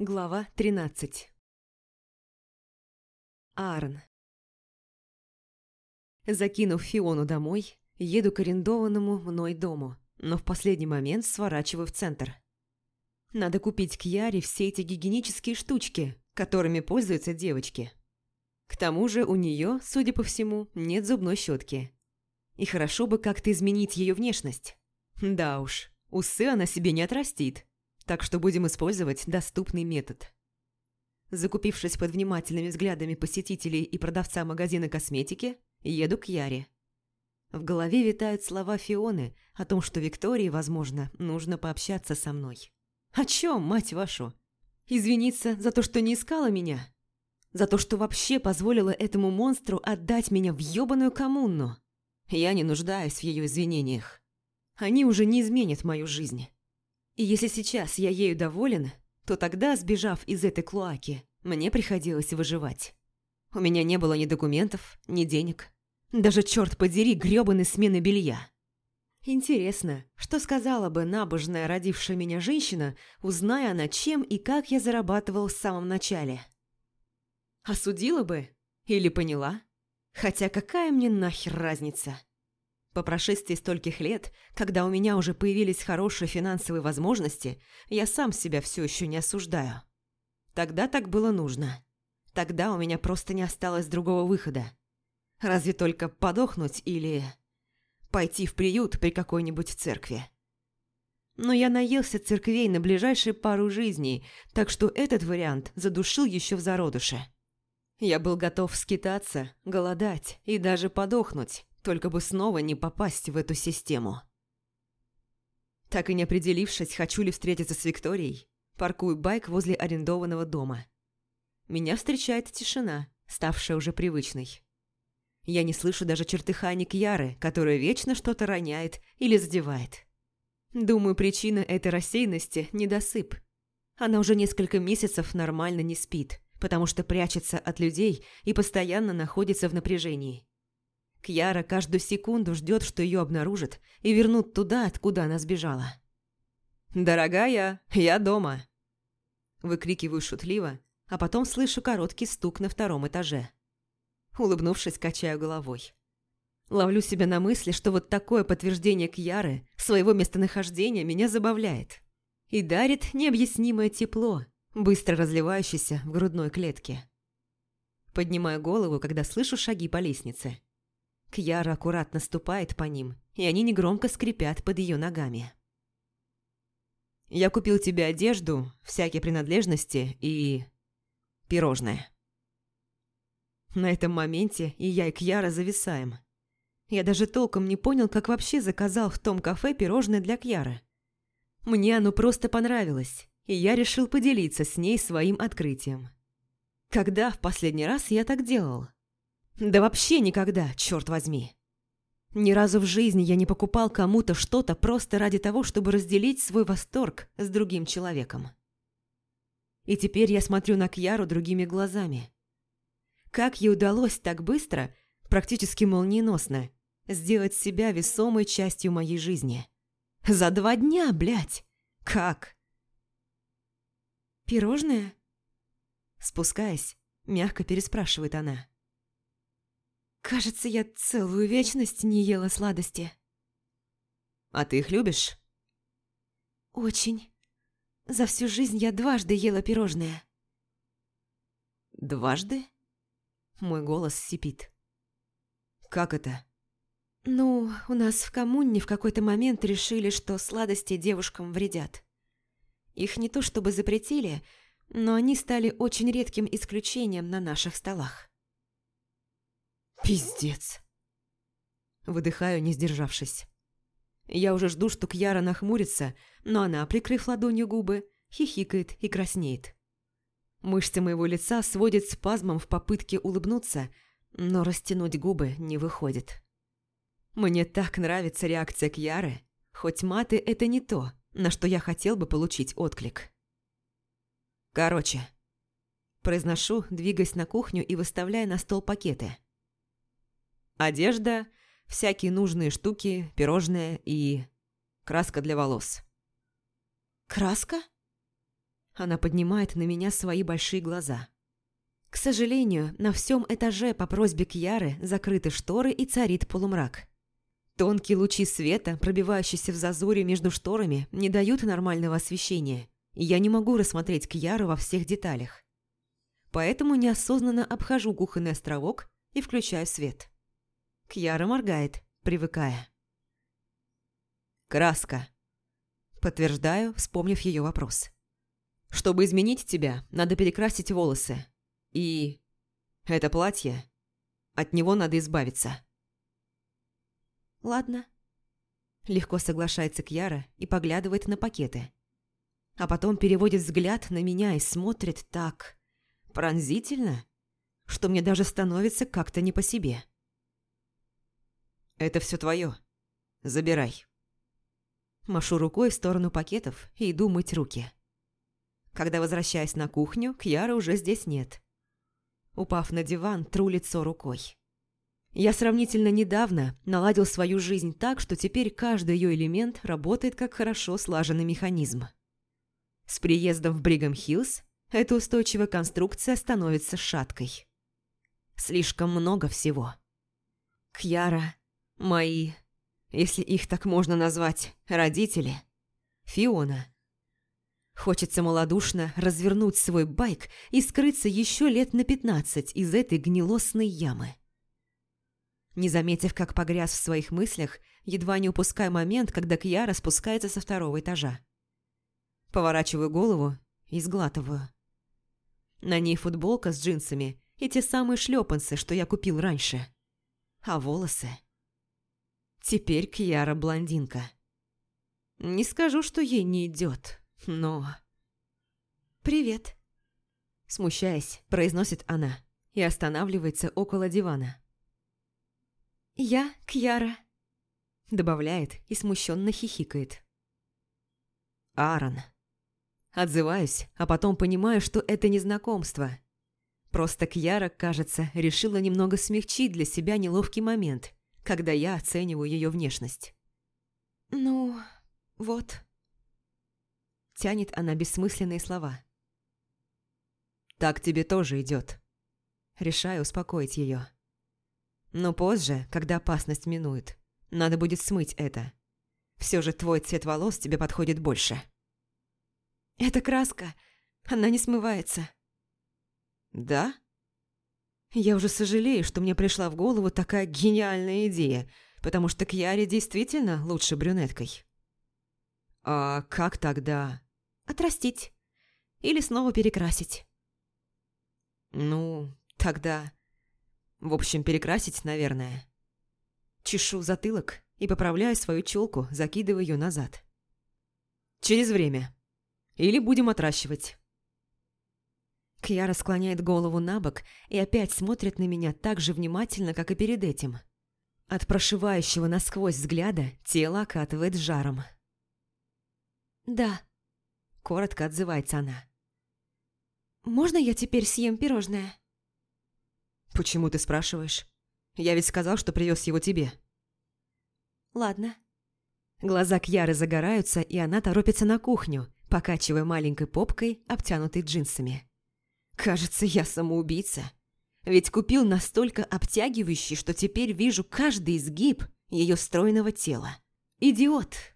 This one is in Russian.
Глава 13 Аарон Закинув Фиону домой, еду к арендованному мной дому, но в последний момент сворачиваю в центр. Надо купить Кьяре все эти гигиенические штучки, которыми пользуются девочки. К тому же у нее, судя по всему, нет зубной щетки. И хорошо бы как-то изменить ее внешность. Да уж, усы она себе не отрастит, так что будем использовать доступный метод. Закупившись под внимательными взглядами посетителей и продавца магазина косметики, еду к Яре. В голове витают слова Фионы о том, что Виктории, возможно, нужно пообщаться со мной. О чем, мать вашу? Извиниться за то, что не искала меня? За то, что вообще позволила этому монстру отдать меня в ёбаную коммуну? Я не нуждаюсь в ее извинениях. Они уже не изменят мою жизнь. И если сейчас я ею доволен, то тогда, сбежав из этой клоаки, мне приходилось выживать. У меня не было ни документов, ни денег. Даже, черт подери, грёбаной смены белья. Интересно, что сказала бы набожная родившая меня женщина, узная она, чем и как я зарабатывал в самом начале? Осудила бы? Или поняла? Хотя какая мне нахер разница? По прошествии стольких лет, когда у меня уже появились хорошие финансовые возможности, я сам себя все еще не осуждаю. Тогда так было нужно. Тогда у меня просто не осталось другого выхода. Разве только подохнуть или пойти в приют при какой-нибудь церкви. Но я наелся церквей на ближайшие пару жизней, так что этот вариант задушил еще в зародыше. Я был готов скитаться, голодать и даже подохнуть, только бы снова не попасть в эту систему. Так и не определившись, хочу ли встретиться с Викторией, паркую байк возле арендованного дома. Меня встречает тишина, ставшая уже привычной. Я не слышу даже чертыханик Яры, которая вечно что-то роняет или задевает. Думаю, причина этой рассеянности – недосып. Она уже несколько месяцев нормально не спит, потому что прячется от людей и постоянно находится в напряжении. Кьяра каждую секунду ждет, что ее обнаружат и вернут туда, откуда она сбежала. «Дорогая, я дома!» Выкрикиваю шутливо, а потом слышу короткий стук на втором этаже. Улыбнувшись, качаю головой. Ловлю себя на мысли, что вот такое подтверждение Кьяры своего местонахождения меня забавляет. И дарит необъяснимое тепло, быстро разливающееся в грудной клетке. Поднимаю голову, когда слышу шаги по лестнице. Кьяра аккуратно ступает по ним, и они негромко скрипят под ее ногами. «Я купил тебе одежду, всякие принадлежности и... пирожное». На этом моменте и я, и Кьяра зависаем. Я даже толком не понял, как вообще заказал в том кафе пирожное для Кьяры. Мне оно просто понравилось, и я решил поделиться с ней своим открытием. Когда в последний раз я так делал? Да вообще никогда, черт возьми. Ни разу в жизни я не покупал кому-то что-то просто ради того, чтобы разделить свой восторг с другим человеком. И теперь я смотрю на Кьяру другими глазами. Как ей удалось так быстро, практически молниеносно, сделать себя весомой частью моей жизни? За два дня, блядь! Как? «Пирожное?» Спускаясь, мягко переспрашивает она. Кажется, я целую вечность не ела сладости. А ты их любишь? Очень. За всю жизнь я дважды ела пирожные. Дважды? Мой голос сипит. Как это? Ну, у нас в коммуне в какой-то момент решили, что сладости девушкам вредят. Их не то чтобы запретили, но они стали очень редким исключением на наших столах. Пиздец. Выдыхаю, не сдержавшись. Я уже жду, что Кьяра нахмурится, но она, прикрыв ладонью губы, хихикает и краснеет. Мышцы моего лица сводят спазмом в попытке улыбнуться, но растянуть губы не выходит. Мне так нравится реакция Кьяры, хоть маты – это не то, на что я хотел бы получить отклик. Короче, произношу, двигаясь на кухню и выставляя на стол пакеты – Одежда, всякие нужные штуки, пирожные и краска для волос. «Краска?» Она поднимает на меня свои большие глаза. К сожалению, на всем этаже по просьбе Кьяры закрыты шторы и царит полумрак. Тонкие лучи света, пробивающиеся в зазоре между шторами, не дают нормального освещения, и я не могу рассмотреть Кьяру во всех деталях. Поэтому неосознанно обхожу кухонный островок и включаю свет. Кьяра моргает, привыкая. «Краска», – подтверждаю, вспомнив ее вопрос. «Чтобы изменить тебя, надо перекрасить волосы. И... это платье. От него надо избавиться». «Ладно». Легко соглашается Кьяра и поглядывает на пакеты. А потом переводит взгляд на меня и смотрит так... пронзительно, что мне даже становится как-то не по себе. «Это все твое. Забирай». Машу рукой в сторону пакетов и иду мыть руки. Когда возвращаюсь на кухню, Кьяра уже здесь нет. Упав на диван, тру лицо рукой. Я сравнительно недавно наладил свою жизнь так, что теперь каждый ее элемент работает как хорошо слаженный механизм. С приездом в Бригам-Хиллз эта устойчивая конструкция становится шаткой. Слишком много всего. Кьяра, мои, если их так можно назвать, родители, Фиона. Хочется малодушно развернуть свой байк и скрыться еще лет на пятнадцать из этой гнилостной ямы. Не заметив, как погряз в своих мыслях, едва не упускаю момент, когда Кьяра спускается со второго этажа. Поворачиваю голову и сглатываю. На ней футболка с джинсами и те самые шлепанцы, что я купил раньше. А волосы... Теперь Кьяра блондинка. Не скажу, что ей не идет, но... «Привет», – смущаясь, произносит она и останавливается около дивана. «Я Кьяра», – добавляет и смущенно хихикает. «Аарон». Отзываюсь, а потом понимаю, что это не знакомство. Просто Кьяра, кажется, решила немного смягчить для себя неловкий момент, когда я оцениваю ее внешность. «Ну, вот». Тянет она бессмысленные слова. «Так тебе тоже идет. Решаю успокоить ее. Но позже, когда опасность минует, надо будет смыть это. Все же твой цвет волос тебе подходит больше. Это краска. Она не смывается. Да? Я уже сожалею, что мне пришла в голову такая гениальная идея, потому что Кьяре действительно лучше брюнеткой. А как тогда? Отрастить. Или снова перекрасить. Ну, тогда... В общем, перекрасить, наверное. Чешу затылок и поправляю свою челку, закидываю ее назад. Через время. Или будем отращивать. Кьяра склоняет голову на бок и опять смотрит на меня так же внимательно, как и перед этим. От прошивающего насквозь взгляда тело окатывает жаром. «Да», – коротко отзывается она. «Можно я теперь съем пирожное?» «Почему ты спрашиваешь? Я ведь сказал, что привез его тебе». «Ладно». Глаза Кьяры загораются, и она торопится на кухню, покачивая маленькой попкой, обтянутой джинсами. «Кажется, я самоубийца. Ведь купил настолько обтягивающий, что теперь вижу каждый изгиб ее стройного тела. Идиот!»